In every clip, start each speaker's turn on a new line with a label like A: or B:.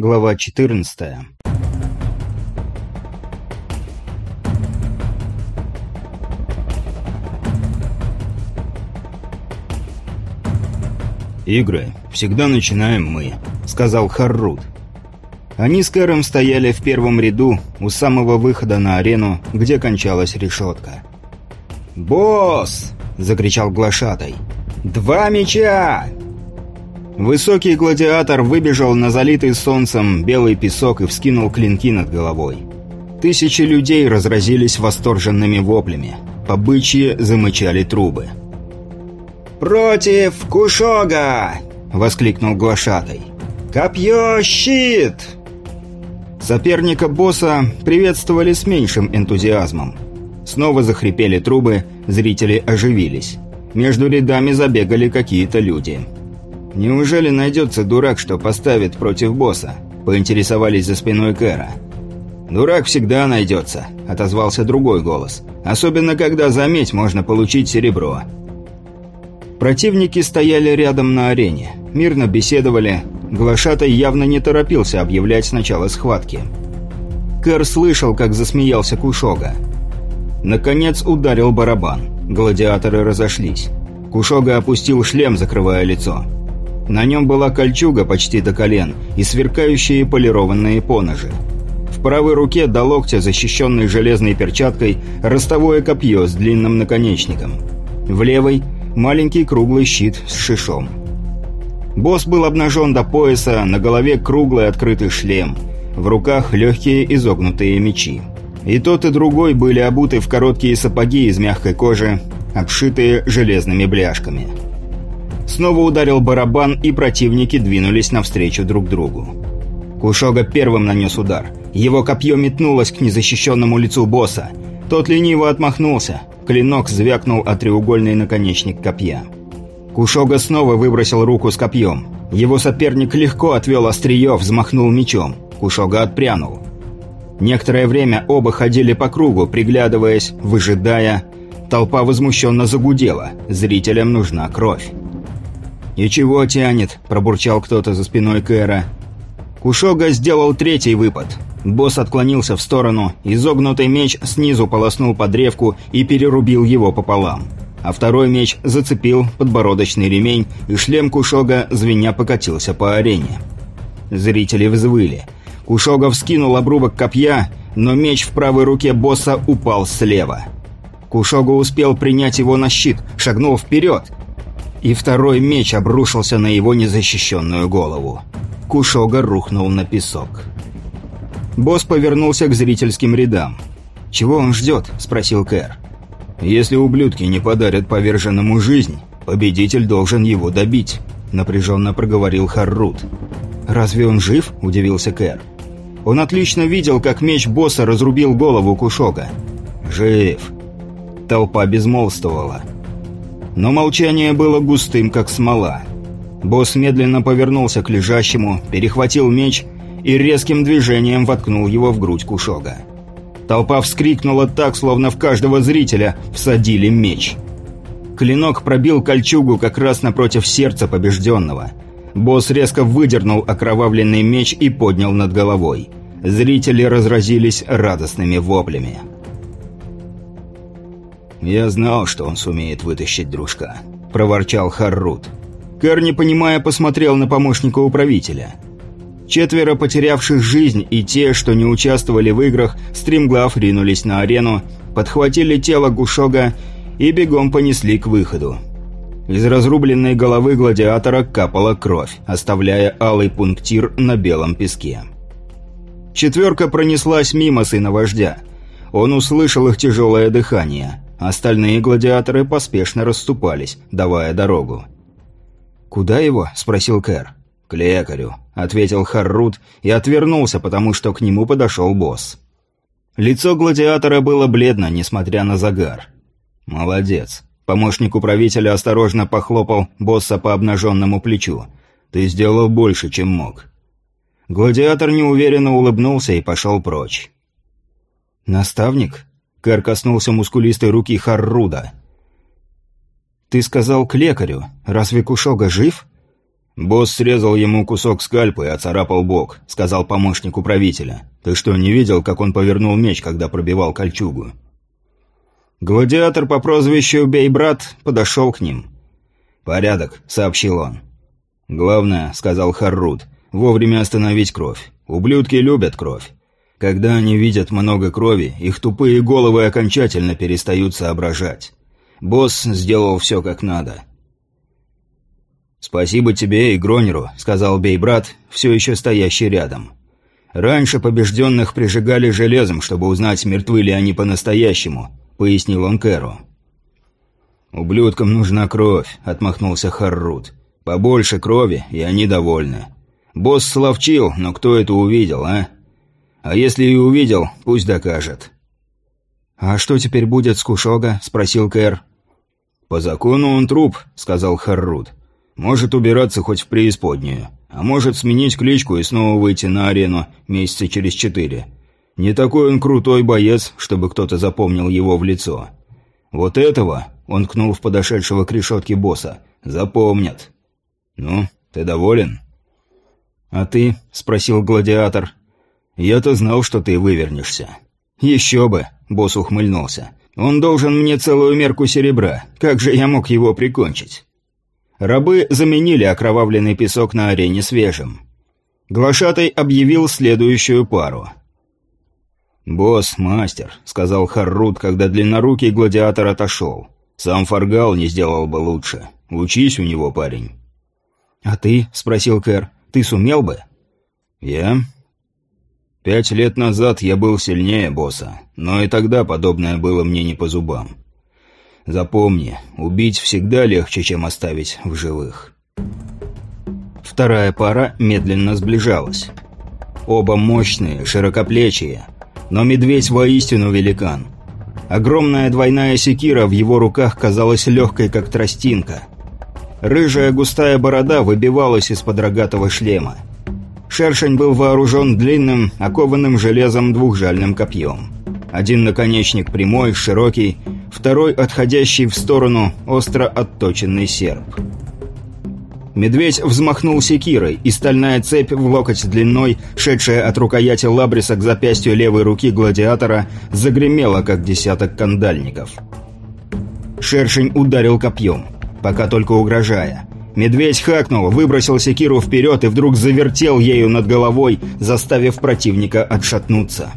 A: Глава 14 «Игры всегда начинаем мы», — сказал Харрут. Они с Кэром стояли в первом ряду у самого выхода на арену, где кончалась решетка. «Босс!» — закричал глашатай. «Два меча!» Высокий гладиатор выбежал на залитый солнцем белый песок и вскинул клинки над головой. Тысячи людей разразились восторженными воплями. Побычьи замычали трубы. «Против Кушога!» — воскликнул глашатай. «Копье, щит!» Соперника босса приветствовали с меньшим энтузиазмом. Снова захрипели трубы, зрители оживились. Между рядами забегали какие-то люди. «Неужели найдется дурак, что поставит против босса?» – поинтересовались за спиной Кэра. «Дурак всегда найдется», – отозвался другой голос. «Особенно, когда за медь можно получить серебро». Противники стояли рядом на арене, мирно беседовали. Глашатай явно не торопился объявлять начало схватки. Кэр слышал, как засмеялся Кушога. Наконец ударил барабан. Гладиаторы разошлись. Кушога опустил шлем, закрывая лицо. На нем была кольчуга почти до колен и сверкающие полированные поножи. В правой руке до локтя, защищенной железной перчаткой, ростовое копье с длинным наконечником. В левой – маленький круглый щит с шишом. Босс был обнажен до пояса, на голове круглый открытый шлем, в руках легкие изогнутые мечи. И тот, и другой были обуты в короткие сапоги из мягкой кожи, обшитые железными бляшками. Снова ударил барабан, и противники двинулись навстречу друг другу. Кушога первым нанес удар. Его копье метнулось к незащищенному лицу босса. Тот лениво отмахнулся. Клинок звякнул о треугольный наконечник копья. Кушога снова выбросил руку с копьем. Его соперник легко отвел острие, взмахнул мечом. Кушога отпрянул. Некоторое время оба ходили по кругу, приглядываясь, выжидая. Толпа возмущенно загудела. Зрителям нужна кровь. «И чего тянет?» – пробурчал кто-то за спиной Кэра. Кушога сделал третий выпад. Босс отклонился в сторону, изогнутый меч снизу полоснул под древку и перерубил его пополам. А второй меч зацепил подбородочный ремень, и шлем Кушога звеня покатился по арене. Зрители взвыли. Кушога вскинул обрубок копья, но меч в правой руке босса упал слева. Кушога успел принять его на щит, шагнул вперед – и второй меч обрушился на его незащищенную голову. Кушога рухнул на песок. Босс повернулся к зрительским рядам. «Чего он ждет?» – спросил Кэр. «Если ублюдки не подарят поверженному жизнь, победитель должен его добить», – напряженно проговорил Харрут. «Разве он жив?» – удивился Кэр. Он отлично видел, как меч босса разрубил голову Кушога. «Жив». Толпа безмолвствовала но молчание было густым, как смола. Босс медленно повернулся к лежащему, перехватил меч и резким движением воткнул его в грудь Кушога. Толпа вскрикнула так, словно в каждого зрителя всадили меч. Клинок пробил кольчугу как раз напротив сердца побежденного. Босс резко выдернул окровавленный меч и поднял над головой. Зрители разразились радостными воплями. «Я знал, что он сумеет вытащить дружка», – проворчал Харрут. Кэр, не понимая, посмотрел на помощника управителя. Четверо потерявших жизнь и те, что не участвовали в играх, стремглав ринулись на арену, подхватили тело Гушога и бегом понесли к выходу. Из разрубленной головы гладиатора капала кровь, оставляя алый пунктир на белом песке. Четверка пронеслась мимо сына вождя. Он услышал их тяжелое дыхание. Остальные гладиаторы поспешно расступались, давая дорогу. «Куда его?» – спросил Кэр. «К лекарю», – ответил Харрут и отвернулся, потому что к нему подошел босс. Лицо гладиатора было бледно, несмотря на загар. «Молодец». Помощник управителя осторожно похлопал босса по обнаженному плечу. «Ты сделал больше, чем мог». Гладиатор неуверенно улыбнулся и пошел прочь. «Наставник?» Кэр коснулся мускулистой руки Харруда. «Ты сказал к лекарю. Разве Кушога жив?» «Босс срезал ему кусок скальпа и оцарапал бок», — сказал помощник управителя. «Ты что, не видел, как он повернул меч, когда пробивал кольчугу?» Гладиатор по прозвищу «Бей, брат» подошел к ним. «Порядок», — сообщил он. «Главное», — сказал Харрут, — «вовремя остановить кровь. Ублюдки любят кровь. Когда они видят много крови, их тупые головы окончательно перестают соображать. Босс сделал все как надо. «Спасибо тебе и Гронеру», — сказал Бейбрат, все еще стоящий рядом. «Раньше побежденных прижигали железом, чтобы узнать, мертвы ли они по-настоящему», — пояснил он Кэру. «Ублюдкам нужна кровь», — отмахнулся Харрут. «Побольше крови, и они довольны. Босс словчил, но кто это увидел, а? А если и увидел, пусть докажет».
B: «А что теперь будет с Кушога?» — спросил Кэр.
A: «По закону он труп», — сказал Харрут. Может убираться хоть в преисподнюю. А может сменить кличку и снова выйти на арену месяца через четыре. Не такой он крутой боец, чтобы кто-то запомнил его в лицо. Вот этого, он кнул в подошедшего к решетке босса, запомнят. Ну, ты доволен?
B: А ты? Спросил гладиатор.
A: Я-то знал, что ты вывернешься.
B: Еще бы, босс ухмыльнулся. Он должен мне целую мерку серебра. Как же я мог его прикончить? Рабы заменили окровавленный песок на арене свежим. Глашатай объявил следующую пару.
A: «Босс, мастер», — сказал Харрут, когда длиннорукий гладиатор отошел. «Сам Фаргал не сделал бы лучше. Учись у него, парень».
B: «А ты?» — спросил Кэр. «Ты сумел бы?»
A: «Я?» «Пять лет назад я был сильнее босса, но и тогда подобное было мне не по зубам. Запомни, убить всегда легче, чем оставить в живых.
B: Вторая пара медленно сближалась. Оба мощные, широкоплечие, но медведь воистину великан. Огромная двойная секира в его руках казалась легкой, как тростинка. Рыжая густая борода выбивалась из-под рогатого шлема. Шершень был вооружен длинным, окованным железом двухжальным копьем. Один наконечник прямой, широкий, второй отходящий в сторону остро отточенный серп. Медведь взмахнул секирой, и стальная цепь в локоть длиной, шедшая от рукояти лабриса к запястью левой руки гладиатора, загремела, как десяток кандальников. Шершень ударил копьем, пока только угрожая. Медведь хакнул, выбросил секиру вперед и вдруг завертел ею над головой, заставив противника отшатнуться.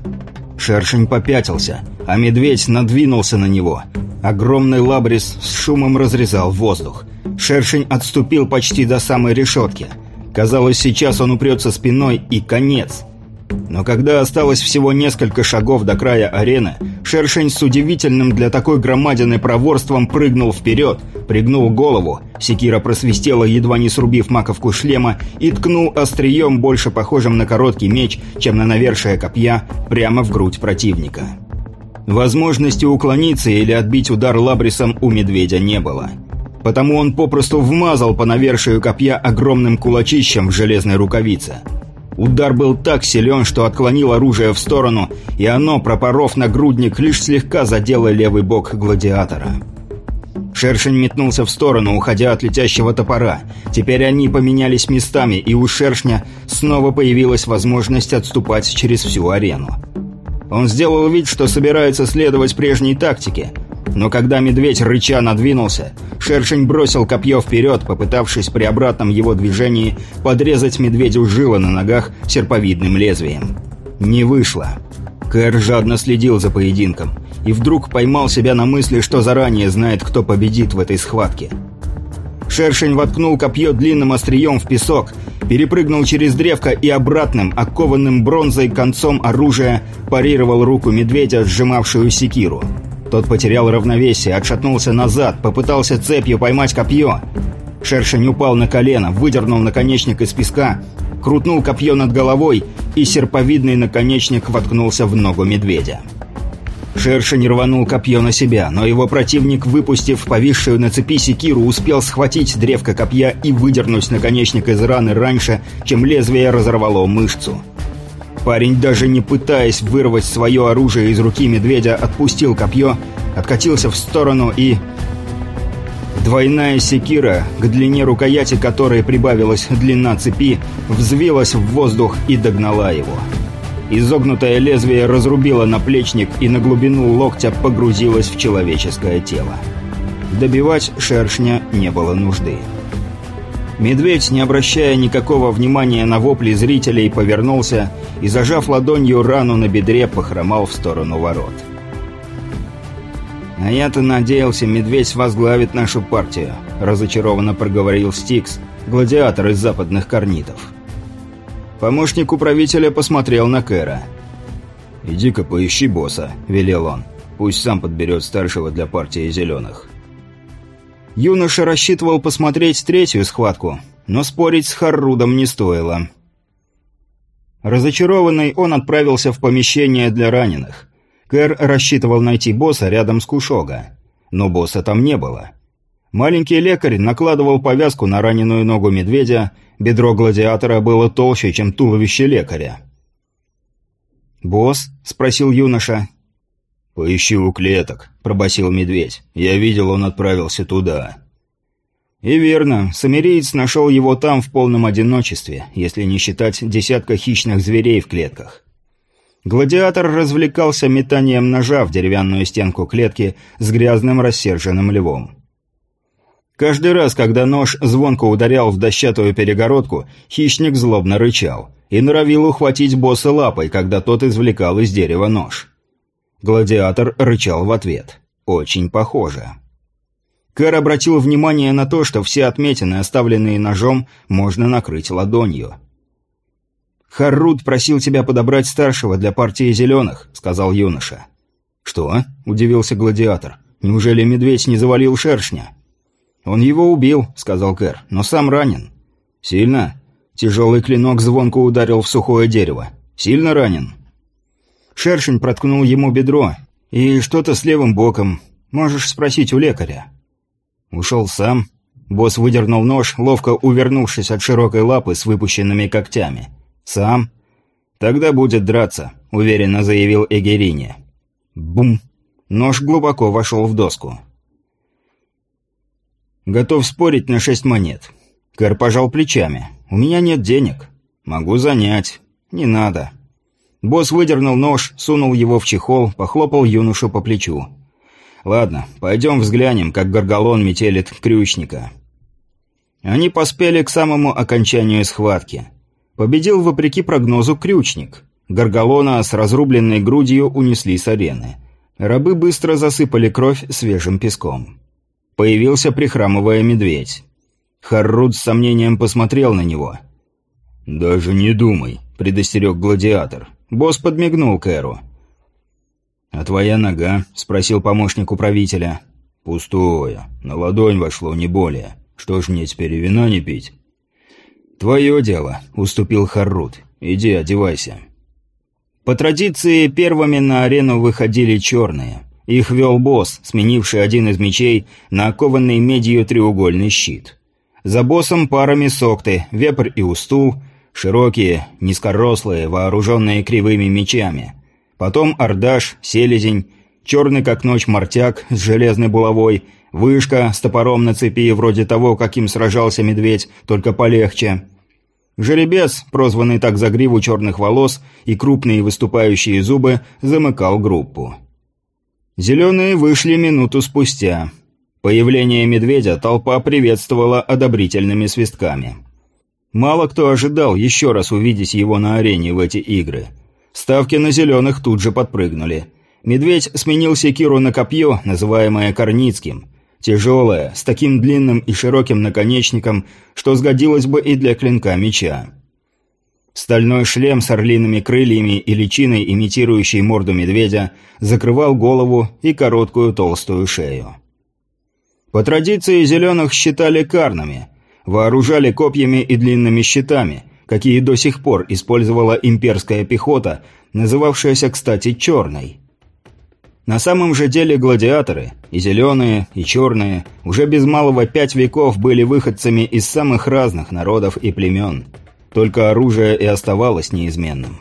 B: Шершень попятился, а медведь надвинулся на него. Огромный лабрис с шумом разрезал воздух. Шершень отступил почти до самой решетки. Казалось, сейчас он упрется спиной и конец. Но когда осталось всего несколько шагов до края арены, Шершень с удивительным для такой громадины проворством прыгнул вперед, пригнул голову, секира просвистела, едва не срубив маковку шлема, и ткнул острием, больше похожим на короткий меч, чем на навершие копья, прямо в грудь противника. Возможности уклониться или отбить удар лабрисом у медведя не было. Потому он попросту вмазал по навершию копья огромным кулачищем в железной рукавице – Удар был так силен, что отклонил оружие в сторону, и оно, пропоров нагрудник, лишь слегка задело левый бок гладиатора. Шершень метнулся в сторону, уходя от летящего топора. Теперь они поменялись местами, и у Шершня снова появилась возможность отступать через всю арену. Он сделал вид, что собирается следовать прежней тактике, но когда медведь рыча надвинулся, шершень бросил копье вперед, попытавшись при обратном его движении подрезать медведю жилы на ногах серповидным лезвием. Не вышло. Кэр жадно следил за поединком и вдруг поймал себя на мысли, что заранее знает, кто победит в этой схватке. Шершень воткнул копье длинным острием в песок, перепрыгнул через древко и обратным, окованным бронзой концом оружия парировал руку медведя, сжимавшую секиру. Тот потерял равновесие, отшатнулся назад, попытался цепью поймать копье. Шершень упал на колено, выдернул наконечник из песка, крутнул копье над головой, и серповидный наконечник воткнулся в ногу медведя. Шершень рванул копье на себя, но его противник, выпустив повисшую на цепи секиру, успел схватить древко копья и выдернуть наконечник из раны раньше, чем лезвие разорвало мышцу. Парень, даже не пытаясь вырвать свое оружие из руки медведя, отпустил копье, откатился в сторону и...
A: Двойная секира, к длине рукояти которой прибавилась длина цепи, взвилась в воздух и догнала его. Изогнутое лезвие разрубило наплечник и на глубину локтя погрузилось в человеческое тело. Добивать шершня не было нужды. Медведь, не обращая никакого внимания на вопли зрителей, повернулся и, зажав ладонью рану на бедре, похромал в сторону ворот. «А я-то надеялся, медведь возглавит нашу партию», – разочарованно проговорил Стикс, гладиатор из западных корнитов. Помощник управителя посмотрел на Кэра. «Иди-ка поищи босса», – велел он. «Пусть сам подберет старшего для партии зеленых». Юноша рассчитывал посмотреть третью схватку, но спорить с Харрудом не стоило. Разочарованный, он отправился в помещение для раненых. Кэр рассчитывал найти босса рядом с Кушога. Но босса там не было. Маленький лекарь накладывал повязку на раненую ногу медведя Бедро гладиатора было толще, чем туловище лекаря. «Босс?» – спросил юноша. «Поищи у клеток», – пробасил медведь. «Я видел, он отправился туда». И верно, самириец нашел его там в полном одиночестве, если не считать десятка хищных зверей в клетках. Гладиатор развлекался метанием ножа в деревянную стенку клетки с грязным рассерженным львом. Каждый раз, когда нож звонко ударял в дощатую перегородку, хищник злобно рычал и норовил ухватить босса лапой, когда тот извлекал из дерева нож. Гладиатор рычал в ответ. Очень похоже. Кэр обратил внимание на то, что все отметины, оставленные ножом, можно накрыть ладонью. «Харрут просил тебя подобрать старшего для партии зеленых», — сказал юноша. «Что?» — удивился гладиатор. «Неужели медведь не завалил шершня?» «Он его убил», — сказал Кэр, — «но сам ранен». «Сильно?» Тяжелый клинок звонко ударил в сухое дерево. «Сильно ранен?» Шершень проткнул ему бедро. «И что-то с левым боком. Можешь спросить у лекаря». Ушел сам. Босс выдернул нож, ловко увернувшись от широкой лапы с выпущенными когтями. «Сам?» «Тогда будет драться», — уверенно заявил Эгерини. Бум! Нож глубоко вошел в доску. «Готов спорить на шесть монет». Кэр пожал плечами. «У меня нет денег. Могу занять. Не надо». Босс выдернул нож, сунул его в чехол, похлопал юношу по плечу. «Ладно, пойдем взглянем, как горголон метелит крючника». Они поспели к самому окончанию схватки. Победил, вопреки прогнозу, крючник. Горголона с разрубленной грудью унесли с арены. Рабы быстро засыпали кровь свежим песком. Появился прихрамывая медведь. Харруд с сомнением посмотрел на него. «Даже не думай», — предостерег гладиатор. Босс подмигнул Кэру. «А твоя нога?» — спросил помощник управителя. «Пустое. На ладонь вошло, не более. Что ж мне теперь и вина не пить?» «Твое дело», — уступил Харрут. «Иди, одевайся». По традиции, первыми на арену выходили черные. Их вел босс, сменивший один из мечей на окованный медью треугольный щит. За боссом парами сокты, вепрь и устул, широкие, низкорослые, вооруженные кривыми мечами. Потом ордаш, селезень, черный как ночь мартяк с железной булавой, вышка с топором на цепи, вроде того, каким сражался медведь, только полегче. Жеребец, прозванный так за гриву черных волос и крупные выступающие зубы, замыкал группу. Зеленые вышли минуту спустя. Появление медведя толпа приветствовала одобрительными свистками. Мало кто ожидал еще раз увидеть его на арене в эти игры. Ставки на зеленых тут же подпрыгнули. Медведь сменил секиру на копье, называемое Корницким. Тяжелое, с таким длинным и широким наконечником, что сгодилось бы и для клинка меча. Стальной шлем с орлиными крыльями и личиной, имитирующей морду медведя, закрывал голову и короткую толстую шею. По традиции зеленых считали карнами, вооружали копьями и длинными щитами, какие до сих пор использовала имперская пехота, называвшаяся, кстати, черной. На самом же деле гладиаторы, и зеленые, и черные, уже без малого пять веков были выходцами из самых разных народов и племен – только оружие и оставалось неизменным.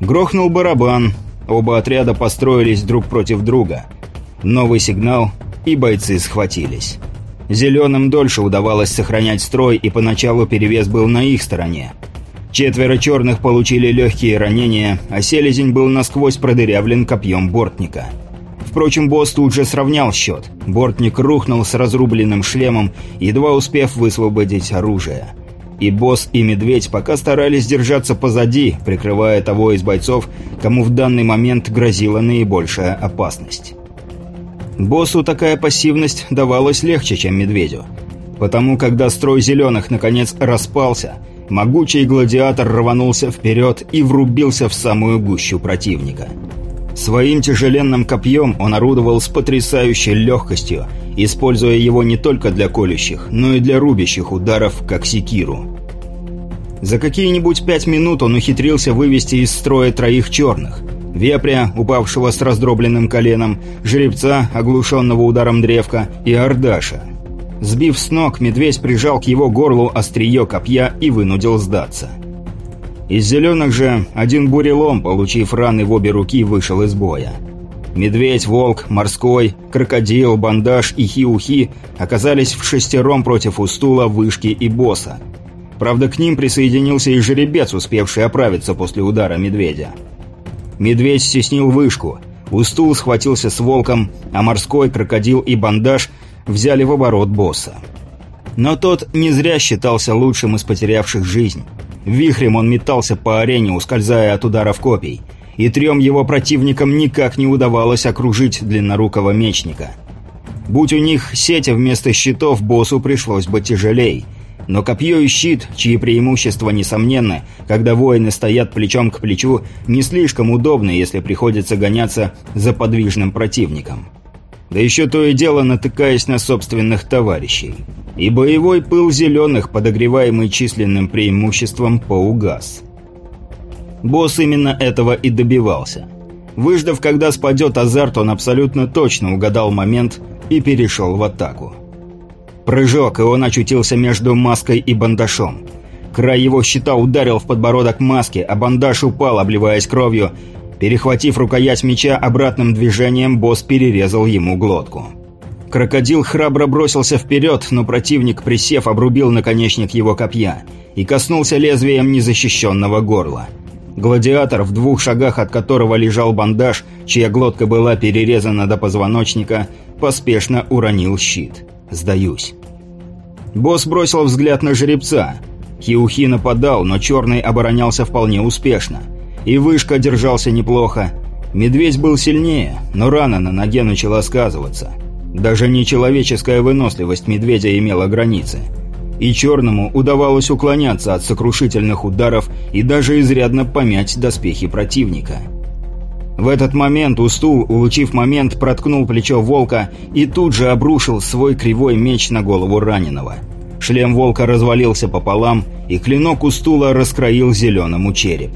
A: Грохнул барабан. Оба отряда построились друг против друга. Новый сигнал, и бойцы схватились. Зеленым дольше удавалось сохранять строй, и поначалу перевес был на их стороне. Четверо черных получили легкие ранения, а селезень был насквозь продырявлен копьем бортника. Впрочем, босс тут же сравнял счет. Бортник рухнул с разрубленным шлемом, едва успев высвободить оружие. И босс, и медведь пока старались держаться позади, прикрывая того из бойцов, кому в данный момент грозила наибольшая опасность. Боссу такая пассивность давалась легче, чем медведю. Потому, когда строй зеленых наконец распался, могучий гладиатор рванулся вперед и врубился в самую гущу противника. Своим тяжеленным копьем он орудовал с потрясающей легкостью, используя его не только для колющих, но и для рубящих ударов, как секиру. За какие-нибудь пять минут он ухитрился вывести из строя троих черных – вепря, упавшего с раздробленным коленом, жеребца, оглушенного ударом древка, и ордаша. Сбив с ног, медведь прижал к его горлу острие копья и вынудил сдаться. Из зеленых же один бурелом, получив раны в обе руки, вышел из боя. Медведь, волк, морской, крокодил, бандаж и хиухи оказались в шестером против устула, вышки и босса. Правда, к ним присоединился и жеребец, успевший оправиться после удара медведя. Медведь стеснил вышку. Устул схватился с волком, а морской, крокодил и бандаж взяли в оборот босса. Но тот не зря считался лучшим из потерявших жизнь. Вихрем он метался по арене, ускользая от ударов копий. И трем его противникам никак не удавалось окружить длиннорукого мечника. Будь у них сети вместо щитов, боссу пришлось бы тяжелей – но копье и щит, чьи преимущества несомненны, когда воины стоят плечом к плечу, не слишком удобны, если приходится гоняться за подвижным противником. Да еще то и дело натыкаясь на собственных товарищей. И боевой пыл зеленых, подогреваемый численным преимуществом, поугас. Босс именно этого и добивался. Выждав, когда спадет азарт, он абсолютно точно угадал момент и перешел в атаку. Прыжок, и он очутился между маской и бандашом. Край его щита ударил в подбородок маски, а бандаж упал, обливаясь кровью. Перехватив рукоять меча обратным движением, босс перерезал ему глотку. Крокодил храбро бросился вперед, но противник, присев, обрубил наконечник его копья и коснулся лезвием незащищенного горла. Гладиатор, в двух шагах от которого лежал бандаж, чья глотка была перерезана до позвоночника, поспешно уронил щит. «Сдаюсь». Босс бросил взгляд на жеребца. Хиухи нападал, но черный оборонялся вполне успешно. И вышка держался неплохо. Медведь был сильнее, но рана на ноге начала сказываться. Даже нечеловеческая выносливость медведя имела границы. И черному удавалось уклоняться от сокрушительных ударов и даже изрядно помять доспехи противника. В этот момент Устул, улучив момент, проткнул плечо волка и тут же обрушил свой кривой меч на голову раненого. Шлем волка развалился пополам, и клинок Устула раскроил зеленому череп.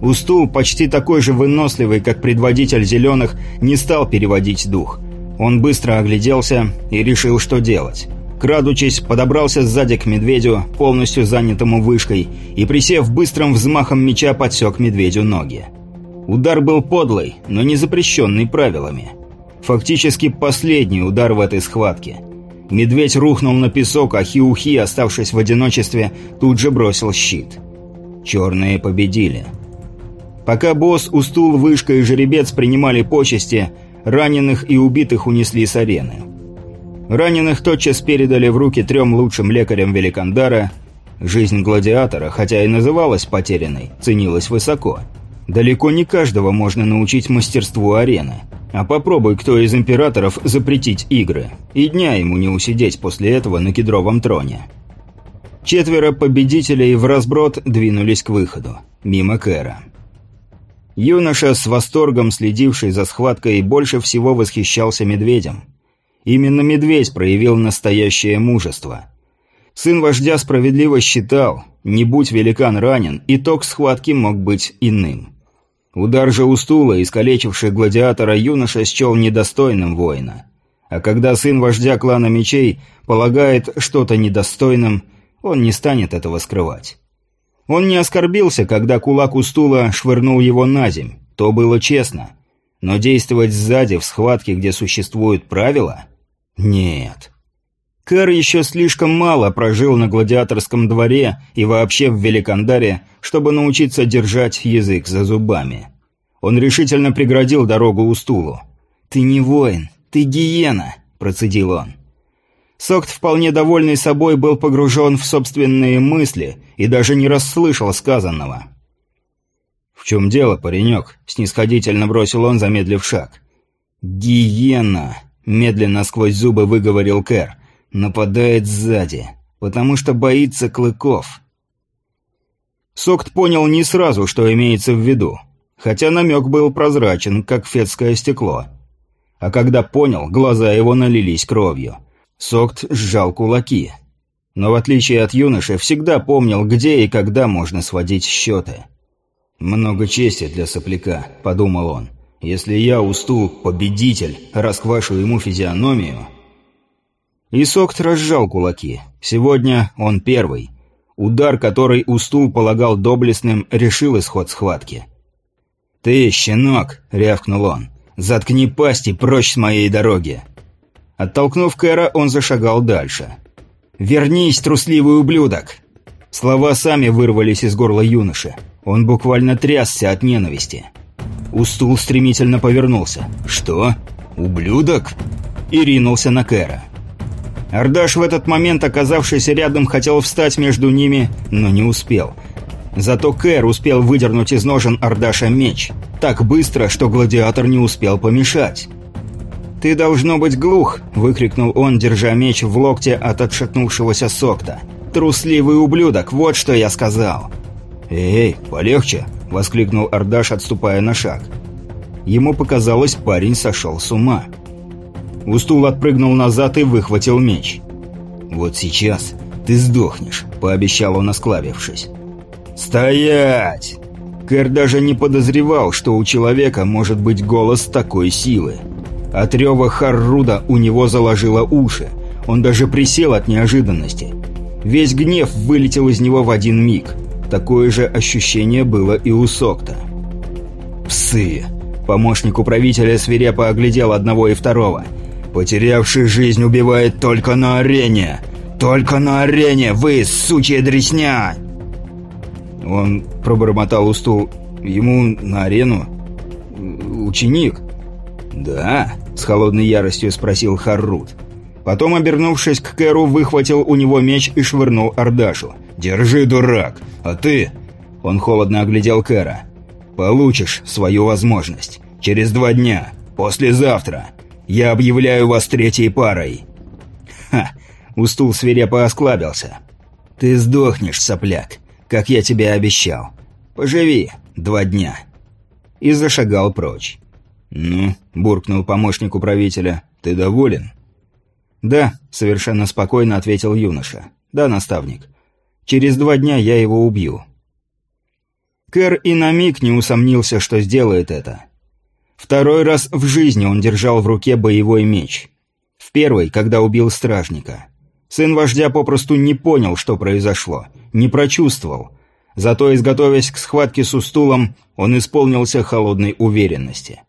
A: Устул, почти такой же выносливый, как предводитель зеленых, не стал переводить дух. Он быстро огляделся и решил, что делать. Крадучись, подобрался сзади к медведю, полностью занятому вышкой, и, присев быстрым взмахом меча, подсек медведю ноги. Удар был подлый, но не запрещенный правилами. Фактически последний удар в этой схватке. Медведь рухнул на песок, а Хиухи, оставшись в одиночестве, тут же бросил щит. Черные победили. Пока босс, Устул, Вышка и Жеребец принимали почести, раненых и убитых унесли с арены. Раненых тотчас передали в руки трем лучшим лекарям Великандара. Жизнь гладиатора, хотя и называлась потерянной, ценилась высоко – Далеко не каждого можно научить мастерству арены. А попробуй кто из императоров запретить игры. И дня ему не усидеть после этого на кедровом троне. Четверо победителей в разброд двинулись к выходу. Мимо Кэра. Юноша, с восторгом следивший за схваткой, больше всего восхищался медведем. Именно медведь проявил настоящее мужество. Сын вождя справедливо считал, не будь великан ранен, итог схватки мог быть иным. Удар же у стула, искалечивший гладиатора, юноша счел недостойным воина. А когда сын вождя клана мечей полагает что-то недостойным, он не станет этого скрывать. Он не оскорбился, когда кулак у стула швырнул его на земь, то было честно. Но действовать сзади, в схватке, где существуют правила? Нет. Кэр еще слишком мало прожил на гладиаторском дворе и вообще в Великандаре, чтобы научиться держать язык за зубами. Он решительно преградил дорогу у стулу. «Ты не воин, ты гиена», – процедил он. Сокт, вполне довольный собой, был погружен в собственные мысли и даже не расслышал сказанного. «В чем дело, паренек?» – снисходительно бросил он, замедлив шаг. «Гиена!» – медленно сквозь зубы выговорил Кэр. «Нападает сзади, потому что боится клыков». Сокт понял не сразу, что имеется в виду, хотя намек был прозрачен, как фетское стекло. А когда понял, глаза его налились кровью. Сокт сжал кулаки. Но в отличие от юноши, всегда помнил, где и когда можно сводить счеты. «Много чести для сопляка», — подумал он. «Если я, Устул, победитель, расквашу ему физиономию...» И Сокт разжал кулаки. Сегодня он первый. Удар, который Устул полагал доблестным, решил исход схватки. «Ты, щенок!» — рявкнул он. «Заткни пасть и прочь с моей дороги!» Оттолкнув Кэра, он зашагал дальше. «Вернись, трусливый ублюдок!» Слова сами вырвались из горла юноши. Он буквально трясся от ненависти. Устул стремительно повернулся. «Что? Ублюдок?» И ринулся на Кэра. Ардаш в этот момент, оказавшийся рядом, хотел встать между ними, но не успел. Зато Кэр успел выдернуть из ножен Ардаша меч. Так быстро, что гладиатор не успел помешать. «Ты должно быть глух!» – выкрикнул он, держа меч в локте от отшатнувшегося Сокта. «Трусливый ублюдок, вот что я сказал!» «Эй, полегче!» – воскликнул Ардаш, отступая на шаг. Ему показалось, парень сошел с ума. Устул отпрыгнул назад и выхватил меч. «Вот сейчас ты сдохнешь», – пообещал он, осклабившись. «Стоять!» Кэр даже не подозревал, что у человека может быть голос такой силы. От рева Харруда у него заложило уши. Он даже присел от неожиданности. Весь гнев вылетел из него в один миг. Такое же ощущение было и у Сокта. «Псы!» Помощник управителя свирепо оглядел одного и второго. «Потерявший жизнь убивает только на арене! Только на арене! Вы, сучья дресня!» Он пробормотал устул. «Ему на арену? Ученик?» «Да?» — с холодной яростью спросил Харрут. Потом, обернувшись к Кэру, выхватил у него меч и швырнул Ардашу. «Держи, дурак! А ты...» Он холодно оглядел Кэра. «Получишь свою возможность. Через два дня. Послезавтра. Я объявляю вас третьей парой». «Ха!» — Устул свирепо осклабился. «Ты сдохнешь, сопляк, как я тебе обещал. Поживи два дня». И зашагал прочь. «Ну», — буркнул помощник управителя, — «ты доволен?» «Да», — совершенно спокойно ответил юноша. «Да, наставник. Через два дня я его убью». Кэр и на миг не усомнился, что сделает это. Второй раз в жизни он держал в руке боевой меч. В первый, когда убил стражника. Сын вождя попросту не понял, что произошло, не прочувствовал. Зато, изготовясь к схватке с устулом, он исполнился холодной уверенности.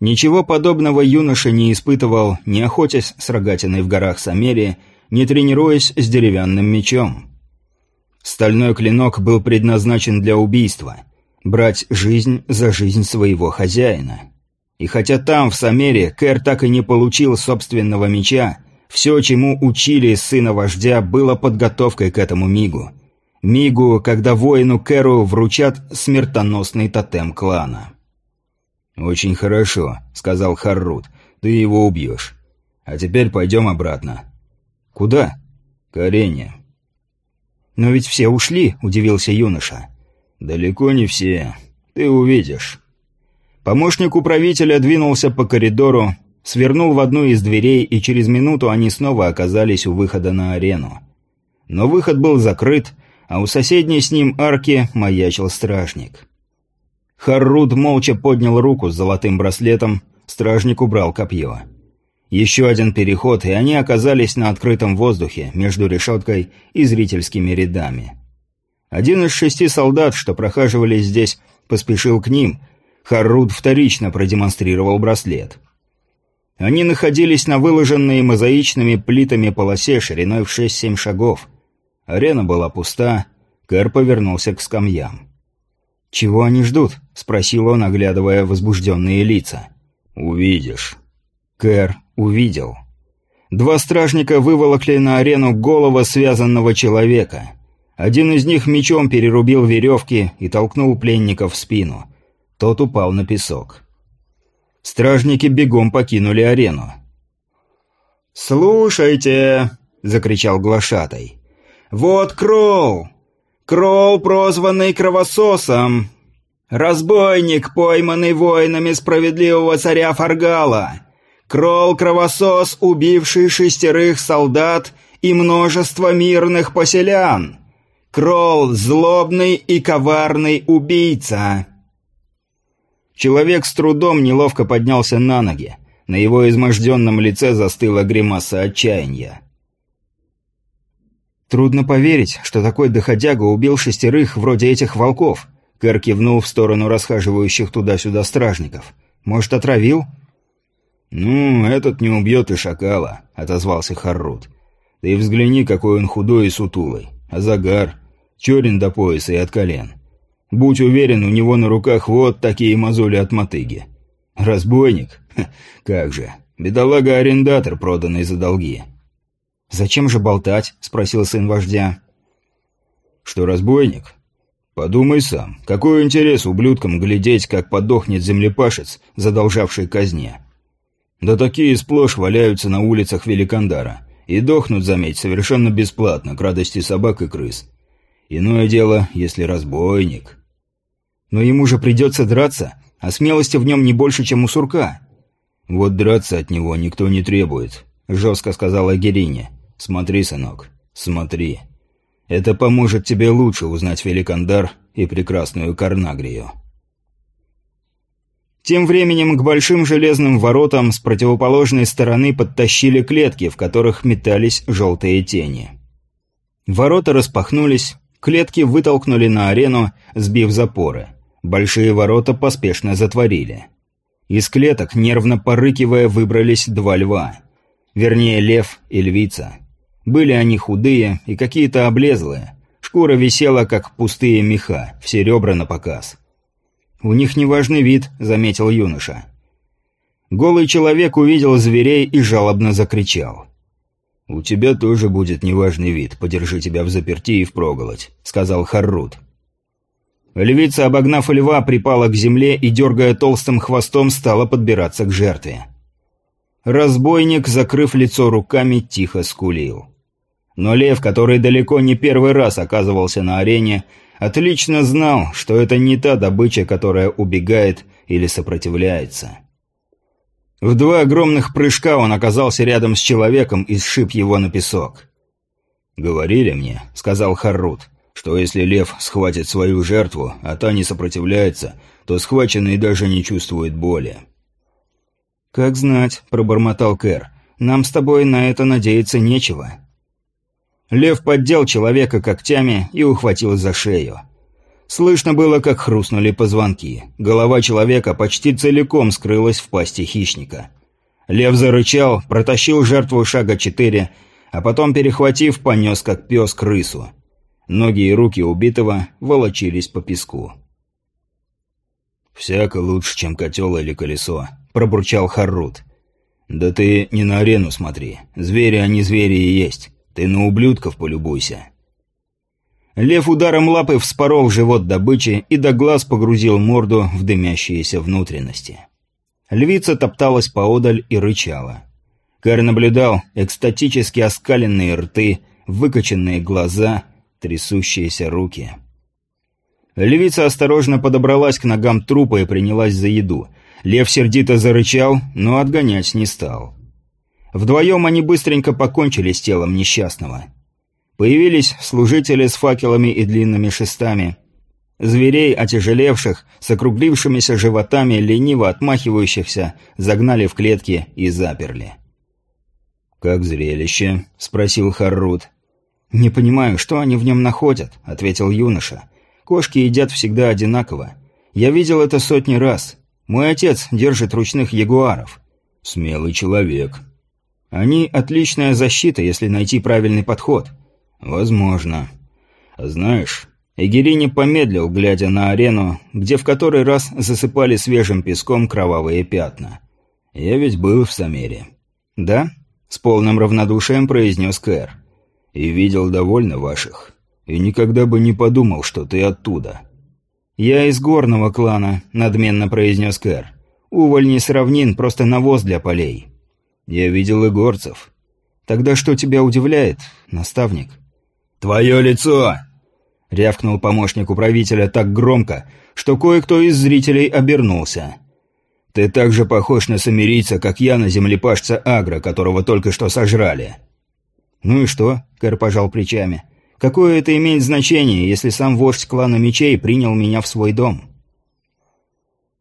A: Ничего подобного юноша не испытывал, не охотясь с рогатиной в горах Самерии, не тренируясь с деревянным мечом. Стальной клинок был предназначен для убийства, брать жизнь за жизнь своего хозяина. И хотя там, в Самере, Кэр так и не получил собственного меча, все, чему учили сына вождя, было подготовкой к этому мигу. Мигу, когда воину Кэру вручат смертоносный тотем клана. «Очень хорошо», — сказал Харрут. «Ты его убьешь. А теперь пойдем обратно». «Куда?» «К арене». «Но ведь все ушли», — удивился юноша. «Далеко не все. Ты увидишь». Помощник управителя двинулся по коридору, свернул в одну из дверей, и через минуту они снова оказались у выхода на арену. Но выход был закрыт, а у соседней с ним арки маячил стражник. Харрут молча поднял руку с золотым браслетом, стражник убрал копье. Еще один переход, и они оказались на открытом воздухе, между решеткой и зрительскими рядами. Один из шести солдат, что прохаживались здесь, поспешил к ним, Харрут вторично продемонстрировал браслет. Они находились на выложенной мозаичными плитами полосе шириной в 6-7 шагов. Арена была пуста, Кэр повернулся к скамьям. «Чего они ждут?» — спросил он, оглядывая возбужденные лица. «Увидишь». Кэр увидел. Два стражника выволокли на арену голого связанного человека. Один из них мечом перерубил веревки и толкнул пленника в спину. Тот упал на песок. Стражники бегом покинули арену. «Слушайте!» — закричал глашатай. «Вот Кроу! Кроу, прозванный Кровососом! Разбойник, пойманный воинами справедливого царя Фаргала! Кролл-кровосос, убивший шестерых солдат и множество мирных поселян! Кролл – злобный и коварный убийца!» Человек с трудом неловко поднялся на ноги. На его изможденном лице застыла гримаса отчаяния. «Трудно поверить, что такой доходяга убил шестерых вроде этих волков», Кэр кивнул в сторону расхаживающих туда-сюда стражников. «Может, отравил?» «Ну, этот не убьет и шакала», — отозвался Харрут. «Ты взгляни, какой он худой и сутулый. А загар? Черен до пояса и от колен. Будь уверен, у него на руках вот такие мозоли от мотыги. Разбойник? Ха, как же. Бедолага-арендатор, проданный за долги.
B: «Зачем же болтать?» – спросил сын вождя.
A: «Что разбойник? Подумай сам. Какой интерес ублюдкам глядеть, как подохнет землепашец, задолжавший казне? Да такие сплошь валяются на улицах Великандара. И дохнут, заметь, совершенно бесплатно, к радости собак и крыс. Иное дело, если разбойник.
B: Но ему же придется драться, а смелости в нем не больше, чем у сурка.
A: Вот драться от него никто не требует, жестко сказала Герине. Смотри, сынок, смотри. Это поможет тебе лучше узнать Великандар и прекрасную Карнагрию.
B: Тем временем к большим железным воротам с противоположной стороны подтащили клетки, в которых метались желтые тени. Ворота распахнулись, Клетки вытолкнули на арену, сбив запоры. Большие ворота поспешно затворили. Из клеток, нервно порыкивая, выбрались два льва. Вернее, лев и львица. Были они худые и какие-то облезлые. Шкура висела, как пустые меха, все ребра на показ. «У них неважный вид», — заметил юноша. Голый человек увидел зверей и жалобно закричал.
A: «У тебя тоже будет неважный вид, подержи тебя в заперти и впроголодь», — сказал Харрут.
B: Львица, обогнав льва, припала к земле и, дергая толстым хвостом, стала подбираться к жертве. Разбойник, закрыв лицо руками, тихо скулил. Но лев, который далеко не первый раз оказывался на арене, отлично знал, что это не та добыча, которая убегает или сопротивляется. В два огромных прыжка он оказался рядом с человеком и сшиб его на песок.
A: «Говорили мне», — сказал Харрут, — «что если лев схватит свою жертву, а та не сопротивляется, то схваченный даже не чувствует боли».
B: «Как знать», — пробормотал Кэр, — «нам с тобой на это надеяться нечего». Лев поддел человека когтями и ухватил за шею. Слышно было, как хрустнули позвонки. Голова человека почти целиком скрылась в пасти хищника. Лев зарычал, протащил жертву шага четыре, а потом, перехватив, понес как пес крысу. Ноги и руки убитого волочились по песку.
A: «Всяко лучше, чем котел или колесо», — пробурчал Харрут. «Да ты не на арену смотри. Звери, они звери и есть. Ты на ублюдков полюбуйся».
B: Лев ударом лапы вспорол живот добычи и до глаз погрузил морду в дымящиеся внутренности. Львица топталась поодаль и рычала. Кэр наблюдал экстатически оскаленные рты, выкоченные глаза, трясущиеся руки. Львица осторожно подобралась к ногам трупа и принялась за еду. Лев сердито зарычал, но отгонять не стал. Вдвоем они быстренько покончили с телом несчастного. Появились служители с факелами и длинными шестами. Зверей, отяжелевших, с округлившимися животами, лениво отмахивающихся, загнали в клетки и заперли.
A: «Как зрелище?» – спросил Харрут.
B: «Не понимаю, что они в нем находят», – ответил юноша. «Кошки едят всегда одинаково.
A: Я видел это сотни раз. Мой отец держит ручных ягуаров.
B: Смелый человек.
A: Они отличная защита, если найти правильный подход.
B: Возможно. Знаешь,
A: Эгерини помедлил, глядя на арену, где в который раз засыпали свежим песком кровавые пятна.
B: «Я ведь был в Самере».
A: «Да?» — с полным равнодушием произнес Кэр.
B: «И видел довольно ваших. И никогда бы не подумал, что ты оттуда».
A: «Я из горного клана», — надменно произнес Кэр. «Увольни с равнин, просто навоз для полей».
B: «Я видел и горцев».
A: «Тогда что тебя удивляет, наставник?»
B: «Твое лицо!»
A: — рявкнул помощник управителя так громко, что кое-кто из зрителей обернулся.
B: «Ты так же похож на самирийца, как я на землепашца Агра, которого только что сожрали».
A: «Ну и что?» — Кэр пожал плечами. «Какое это имеет значение, если сам вождь клана мечей принял меня в свой дом?»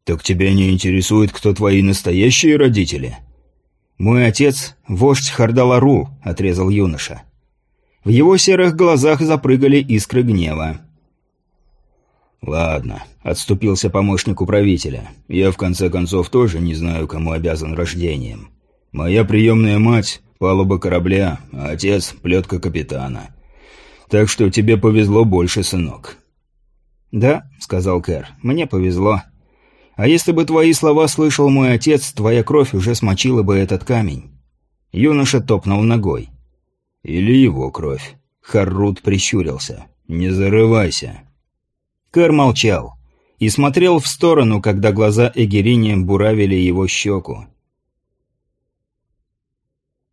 B: «Так тебя не интересует, кто твои настоящие родители?»
A: «Мой отец — вождь Хардалару», — отрезал юноша. В его серых глазах запрыгали искры гнева.
B: «Ладно», — отступился помощник управителя. «Я, в конце концов, тоже не знаю, кому обязан рождением. Моя приемная мать — палуба корабля, а отец — плетка капитана. Так что тебе повезло больше, сынок».
A: «Да», — сказал Кэр, — «мне повезло. А если бы твои слова слышал мой отец, твоя кровь уже смочила бы этот камень». Юноша топнул ногой.
B: Или его кровь. Харрут прищурился. «Не зарывайся».
A: Кэр молчал и смотрел в сторону, когда глаза Эгерини буравили его щеку.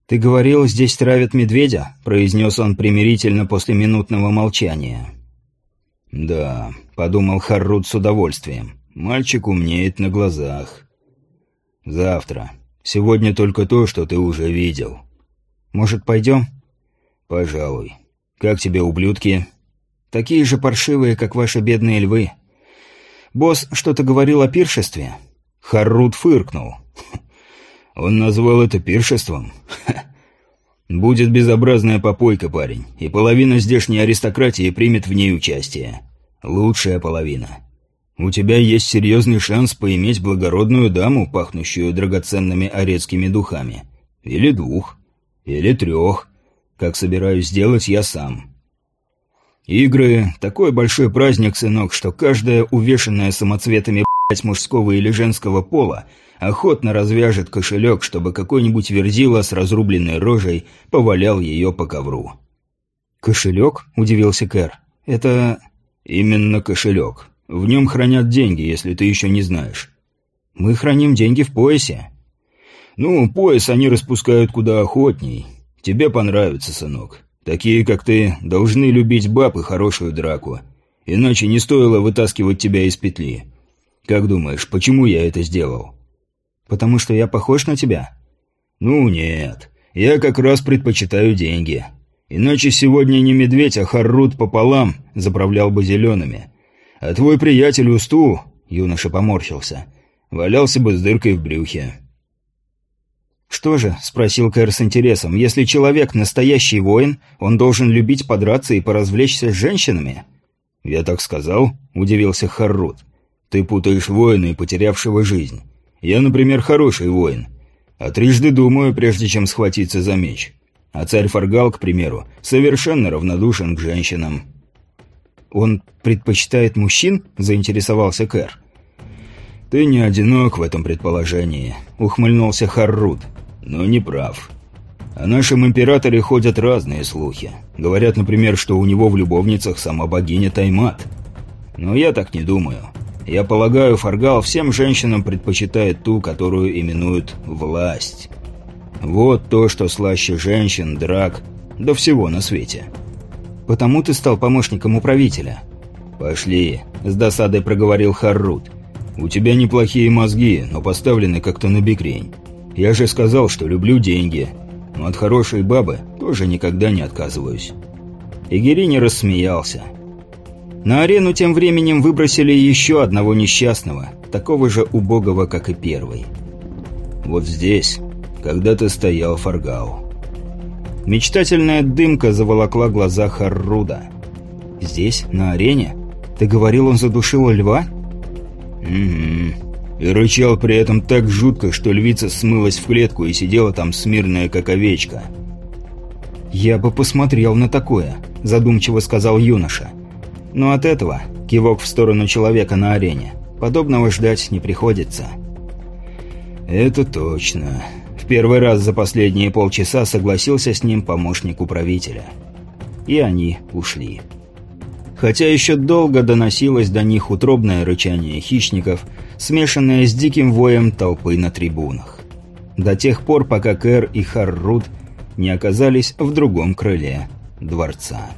A: «Ты говорил, здесь травят медведя?» – произнес он примирительно после минутного молчания.
B: «Да», – подумал Харрут с удовольствием. «Мальчик умнеет на глазах». «Завтра. Сегодня только то, что ты уже видел».
A: «Может, пойдем?»
B: «Пожалуй. Как тебе, ублюдки?»
A: «Такие же паршивые, как ваши бедные львы». «Босс что-то говорил о пиршестве?»
B: Харрут фыркнул. «Он назвал это пиршеством?» «Будет безобразная попойка, парень, и половина здешней аристократии примет в ней участие. Лучшая половина. У тебя есть серьезный шанс поиметь благородную даму, пахнущую драгоценными арецкими духами. Или двух. Или трех как собираюсь сделать я сам. Игры — такой большой праздник, сынок, что каждая увешанная самоцветами блять мужского или женского пола охотно развяжет кошелек, чтобы какой-нибудь верзила с разрубленной рожей повалял ее по ковру.
A: «Кошелек?» — удивился Кэр. «Это...»
B: «Именно кошелек. В нем хранят деньги, если ты еще не знаешь».
A: «Мы храним деньги в поясе».
B: «Ну, пояс они распускают куда охотней. Тебе понравится, сынок. Такие, как ты, должны любить баб и хорошую драку. Иначе не стоило вытаскивать тебя из петли. Как думаешь, почему я это сделал?
A: Потому что я похож на тебя?
B: Ну нет. Я как раз предпочитаю деньги. Иначе сегодня не медведь, а Харрут пополам заправлял бы зелеными. А твой приятель Усту, юноша поморщился, валялся бы с дыркой в брюхе.
A: «Что же?» – спросил Кэр с интересом. «Если человек настоящий воин, он должен любить подраться и поразвлечься с женщинами?»
B: «Я так сказал?» – удивился Харрут. «Ты путаешь воина и потерявшего жизнь. Я, например, хороший воин. А трижды думаю, прежде чем схватиться за меч. А царь Фаргал, к примеру, совершенно равнодушен к женщинам».
A: «Он предпочитает мужчин?» – заинтересовался Кэр.
B: «Ты не одинок в этом предположении», — ухмыльнулся Харрут но не прав. О нашем императоре ходят разные слухи. Говорят, например, что у него в любовницах сама богиня Таймат. Но я так не думаю. Я полагаю, Фаргал всем женщинам предпочитает ту, которую именуют «власть». Вот то, что слаще женщин, драк, да всего на свете.
A: «Потому ты стал помощником управителя?»
B: «Пошли», — с досадой проговорил Харрут. «У тебя неплохие мозги, но поставлены как-то на бекрень. Я же сказал, что люблю деньги. Но от хорошей бабы тоже никогда не отказываюсь».
A: Игерини рассмеялся. На арену тем временем выбросили еще одного несчастного, такого же убогого, как и первый.
B: «Вот здесь когда-то стоял Фаргал».
A: Мечтательная дымка заволокла глаза Харруда. «Здесь, на арене? Ты говорил, он задушил льва?»
B: «Угу. И рычал при этом так жутко, что львица смылась в клетку и сидела там смирная, как овечка».
A: «Я бы посмотрел на такое», – задумчиво сказал юноша. «Но от этого кивок в сторону человека на арене. Подобного ждать не приходится».
B: «Это точно. В первый раз за последние полчаса согласился с ним помощник управителя. И они ушли. Хотя еще долго доносилось до них утробное рычание хищников, смешанное с диким воем толпы на трибунах. До тех пор, пока Кэр и Харрут не оказались в другом крыле дворца.